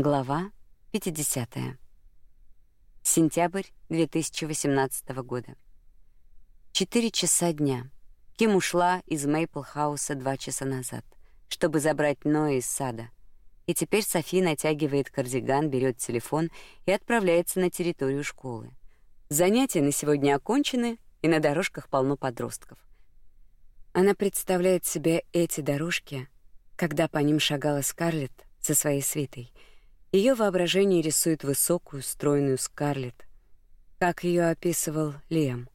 Глава 50. Сентябрь 2018 года. Четыре часа дня. Ким ушла из Мейпл-хауса два часа назад, чтобы забрать Ноя из сада. И теперь Софи натягивает кардиган, берет телефон и отправляется на территорию школы. Занятия на сегодня окончены, и на дорожках полно подростков. Она представляет себе эти дорожки, когда по ним шагала Скарлетт со своей свитой — ее воображение рисует высокую, стройную Скарлетт, как ее описывал Лем.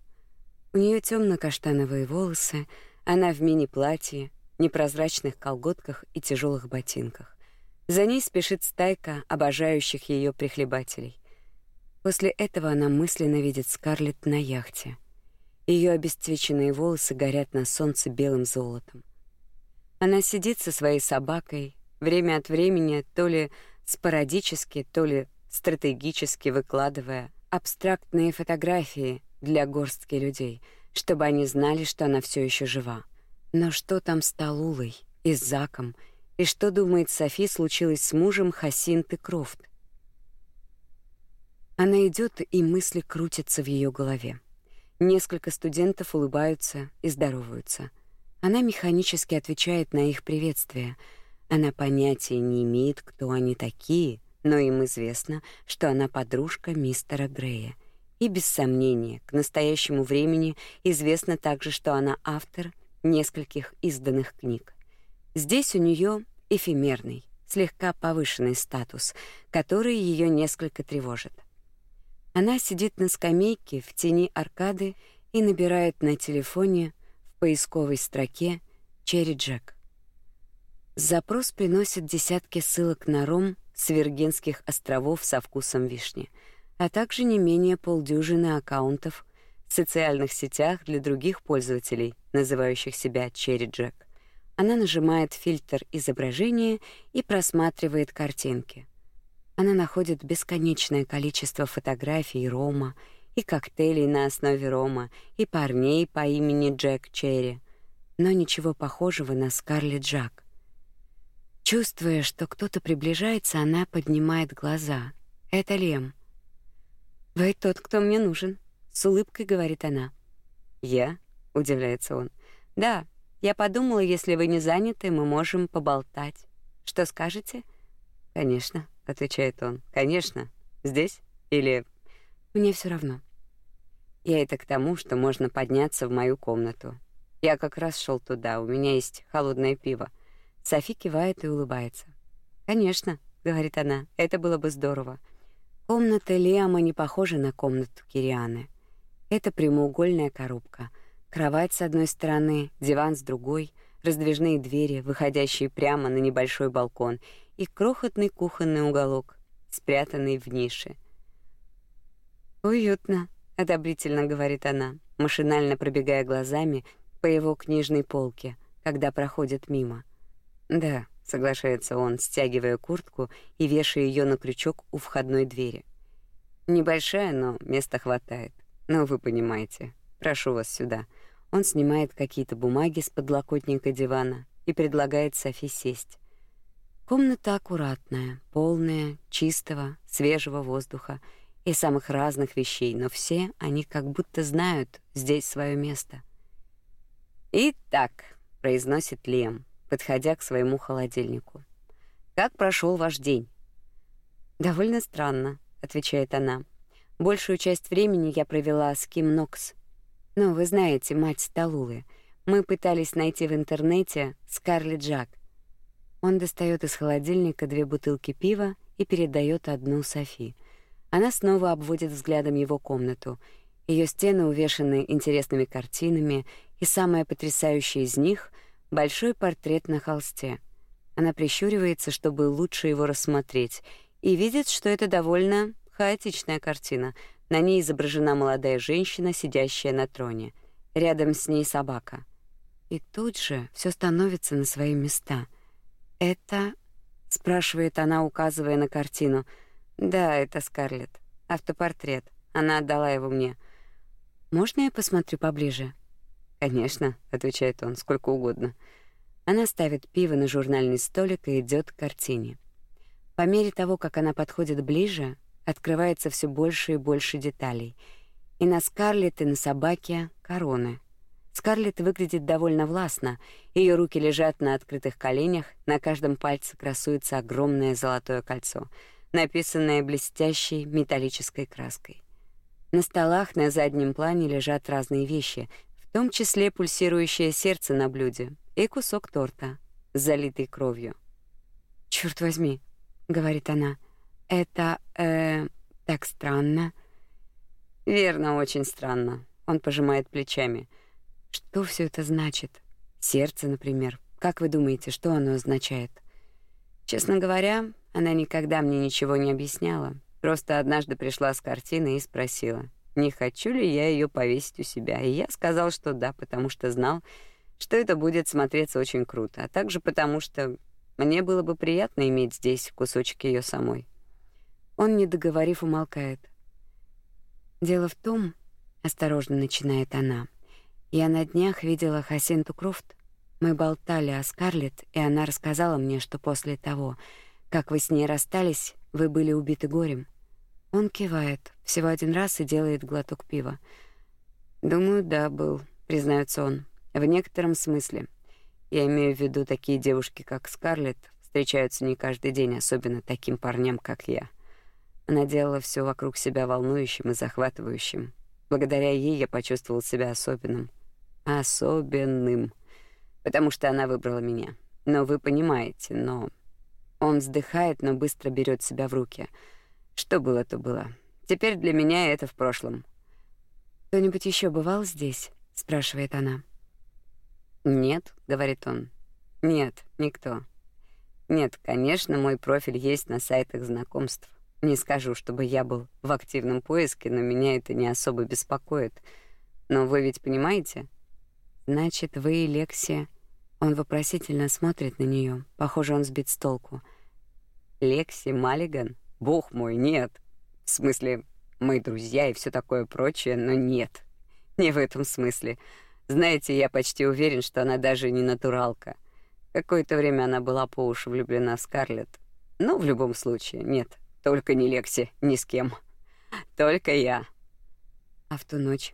У нее темно-каштановые волосы, она в мини-платье, непрозрачных колготках и тяжелых ботинках. За ней спешит стайка обожающих ее прихлебателей. После этого она мысленно видит Скарлетт на яхте. Ее обесцвеченные волосы горят на солнце белым золотом. Она сидит со своей собакой, время от времени то ли спорадически, то ли стратегически выкладывая абстрактные фотографии для горстки людей, чтобы они знали, что она все еще жива. Но что там с Талулой и с Заком, и что, думает Софи, случилось с мужем Хасинты Крофт? Она идет, и мысли крутятся в ее голове. Несколько студентов улыбаются и здороваются. Она механически отвечает на их приветствие — она понятия не имеет, кто они такие, но им известно, что она подружка мистера Грея. И без сомнения, к настоящему времени известно также, что она автор нескольких изданных книг. Здесь у нее эфемерный, слегка повышенный статус, который ее несколько тревожит. Она сидит на скамейке в тени аркады и набирает на телефоне в поисковой строке «Черри Джек». Запрос приносит десятки ссылок на ром с Виргинских островов со вкусом вишни, а также не менее полдюжины аккаунтов в социальных сетях для других пользователей, называющих себя Cherry Jack. Она нажимает фильтр изображения и просматривает картинки. Она находит бесконечное количество фотографий рома и коктейлей на основе рома и парней по имени Джек Черри, но ничего похожего на Скарлетт Джак. Чувствуя, что кто-то приближается, она поднимает глаза. Это Лем. «Вы тот, кто мне нужен», — с улыбкой говорит она. «Я?» — удивляется он. «Да, я подумала, если вы не заняты, мы можем поболтать. Что скажете?» «Конечно», — отвечает он. «Конечно. Здесь? Или...» «Мне все равно». Я это к тому, что можно подняться в мою комнату. Я как раз шел туда, у меня есть холодное пиво. Софи кивает и улыбается. «Конечно», — говорит она, — «это было бы здорово». Комната Лиама не похожа на комнату Кирианы. Это прямоугольная коробка. Кровать с одной стороны, диван с другой, раздвижные двери, выходящие прямо на небольшой балкон, и крохотный кухонный уголок, спрятанный в нише. «Уютно», — одобрительно говорит она, машинально пробегая глазами по его книжной полке, когда проходит мимо. Да, соглашается он, стягивая куртку и вешая ее на крючок у входной двери. Небольшая, но места хватает. Ну, вы понимаете. Прошу вас сюда. Он снимает какие-то бумаги с подлокотника дивана и предлагает Софи сесть. Комната аккуратная, полная чистого, свежего воздуха и самых разных вещей, но все они как будто знают здесь свое место. «Итак», — произносит Лем, подходя к своему холодильнику. Как прошел ваш день? Довольно странно, отвечает она. Большую часть времени я провела с Ким Нокс. Ну, вы знаете, мать Талулы. Мы пытались найти в интернете Скарлетт Джак. Он достает из холодильника две бутылки пива и передает одну Софи. Она снова обводит взглядом его комнату. Ее стены увешаны интересными картинами, и самое потрясающее из них большой портрет на холсте. Она прищуривается, чтобы лучше его рассмотреть, и видит, что это довольно хаотичная картина. На ней изображена молодая женщина, сидящая на троне. Рядом с ней собака. И тут же все становится на свои места. Это, спрашивает она, указывая на картину. Да, это Скарлетт. Автопортрет. Она отдала его мне. Можно я посмотрю поближе? Конечно, отвечает он, сколько угодно. Она ставит пиво на журнальный столик и идет к картине. По мере того, как она подходит ближе, открывается все больше и больше деталей. И на Скарлетт, и на собаке короны. Скарлетт выглядит довольно властно. Ее руки лежат на открытых коленях, на каждом пальце красуется огромное золотое кольцо, написанное блестящей металлической краской. На столах на заднем плане лежат разные вещи, том числе пульсирующее сердце на блюде и кусок торта, залитый кровью. «Чёрт возьми», — говорит она, — «это, э, так странно». «Верно, очень странно», — он пожимает плечами. «Что все это значит? Сердце, например. Как вы думаете, что оно означает?» Честно говоря, она никогда мне ничего не объясняла. Просто однажды пришла с картиной и спросила, не хочу ли я ее повесить у себя. И я сказал, что да, потому что знал, что это будет смотреться очень круто, а также потому что мне было бы приятно иметь здесь кусочек ее самой. Он, не договорив, умолкает. Дело в том, осторожно начинает она. Я на днях видела Хасинту Крофт. Мы болтали о Скарлетт, и она рассказала мне, что после того, как вы с ней расстались, вы были убиты горем. Он кивает, всего один раз и делает глоток пива. Думаю, да, был, признается он. В некотором смысле. Я имею в виду такие девушки, как Скарлетт, встречаются не каждый день, особенно таким парням, как я. Она делала все вокруг себя волнующим и захватывающим. Благодаря ей я почувствовал себя особенным. Особенным. Потому что она выбрала меня. Но вы понимаете, но... Он вздыхает, но быстро берет себя в руки — что было, то было. Теперь для меня это в прошлом. Кто-нибудь еще бывал здесь? спрашивает она. Нет, говорит он. Нет, никто. Нет, конечно, мой профиль есть на сайтах знакомств. Не скажу, чтобы я был в активном поиске, но меня это не особо беспокоит. Но вы ведь понимаете? Значит, вы и Лекси. Он вопросительно смотрит на нее. Похоже, он сбит с толку. Лекси Маллиган? Бог мой, нет. В смысле, мы друзья и все такое прочее, но нет. Не в этом смысле. Знаете, я почти уверен, что она даже не натуралка. Какое-то время она была по уши влюблена в Скарлетт. Но в любом случае, нет. Только не Лекси, ни с кем. Только я. А в ту ночь,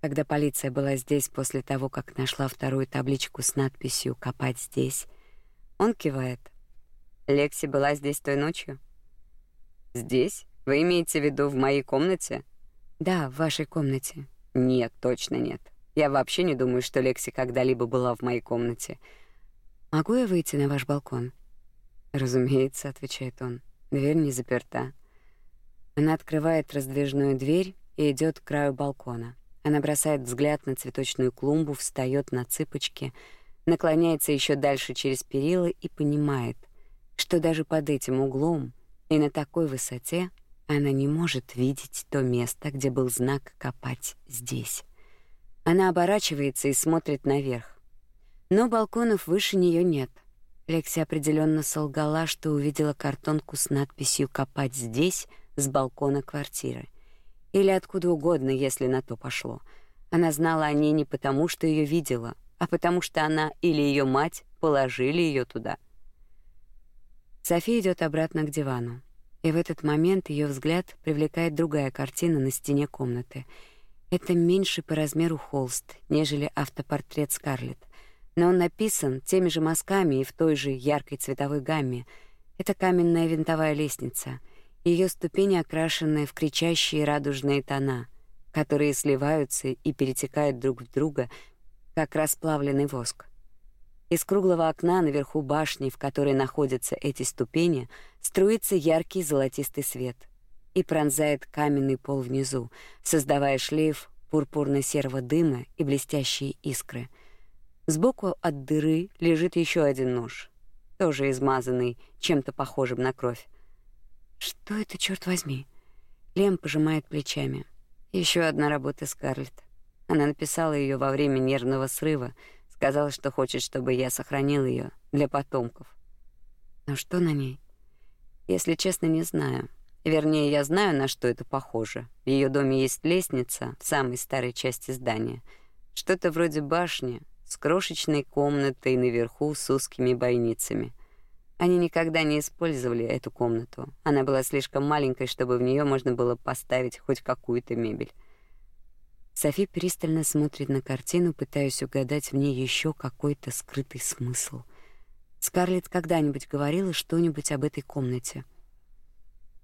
когда полиция была здесь после того, как нашла вторую табличку с надписью «Копать здесь», он кивает. Лекси была здесь той ночью? Здесь? Вы имеете в виду в моей комнате? Да, в вашей комнате. Нет, точно нет. Я вообще не думаю, что Лекси когда-либо была в моей комнате. Могу я выйти на ваш балкон? Разумеется, отвечает он. Дверь не заперта. Она открывает раздвижную дверь и идет к краю балкона. Она бросает взгляд на цветочную клумбу, встает на цыпочки, наклоняется еще дальше через перила и понимает, что даже под этим углом и на такой высоте она не может видеть то место, где был знак «Копать здесь». Она оборачивается и смотрит наверх. Но балконов выше нее нет. Лекси определенно солгала, что увидела картонку с надписью «Копать здесь» с балкона квартиры. Или откуда угодно, если на то пошло. Она знала о ней не потому, что ее видела, а потому что она или ее мать положили ее туда — София идет обратно к дивану. И в этот момент ее взгляд привлекает другая картина на стене комнаты. Это меньше по размеру холст, нежели автопортрет Скарлетт, но он написан теми же мазками и в той же яркой цветовой гамме. Это каменная винтовая лестница. Ее ступени окрашены в кричащие радужные тона, которые сливаются и перетекают друг в друга, как расплавленный воск. Из круглого окна наверху башни, в которой находятся эти ступени, струится яркий золотистый свет и пронзает каменный пол внизу, создавая шлейф пурпурно-серого дыма и блестящие искры. Сбоку от дыры лежит еще один нож, тоже измазанный чем-то похожим на кровь. Что это, черт возьми? Лем пожимает плечами. Еще одна работа Скарлетт. Она написала ее во время нервного срыва — Сказала, что хочет, чтобы я сохранил ее для потомков. Но что на ней? Если честно, не знаю. Вернее, я знаю, на что это похоже. В ее доме есть лестница в самой старой части здания. Что-то вроде башни с крошечной комнатой наверху с узкими бойницами. Они никогда не использовали эту комнату. Она была слишком маленькой, чтобы в нее можно было поставить хоть какую-то мебель. Софи пристально смотрит на картину, пытаясь угадать в ней еще какой-то скрытый смысл. Скарлетт когда-нибудь говорила что-нибудь об этой комнате.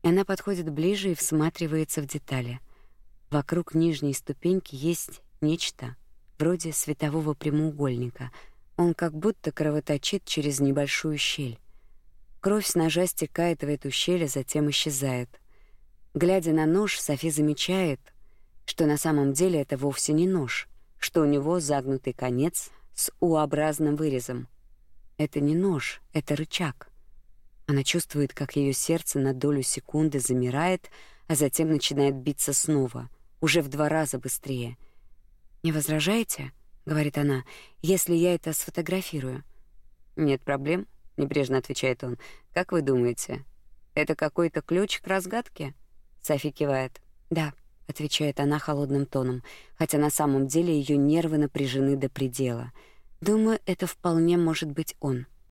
Она подходит ближе и всматривается в детали. Вокруг нижней ступеньки есть нечто вроде светового прямоугольника. Он как будто кровоточит через небольшую щель. Кровь с ножа стекает в эту щель, а затем исчезает. Глядя на нож, Софи замечает, что на самом деле это вовсе не нож, что у него загнутый конец с U-образным вырезом. Это не нож, это рычаг. Она чувствует, как ее сердце на долю секунды замирает, а затем начинает биться снова, уже в два раза быстрее. «Не возражаете?» — говорит она, — «если я это сфотографирую?» «Нет проблем», — небрежно отвечает он. «Как вы думаете, это какой-то ключ к разгадке?» Софи кивает. «Да» отвечает она холодным тоном, хотя на самом деле ее нервы напряжены до предела. Думаю, это вполне может быть он.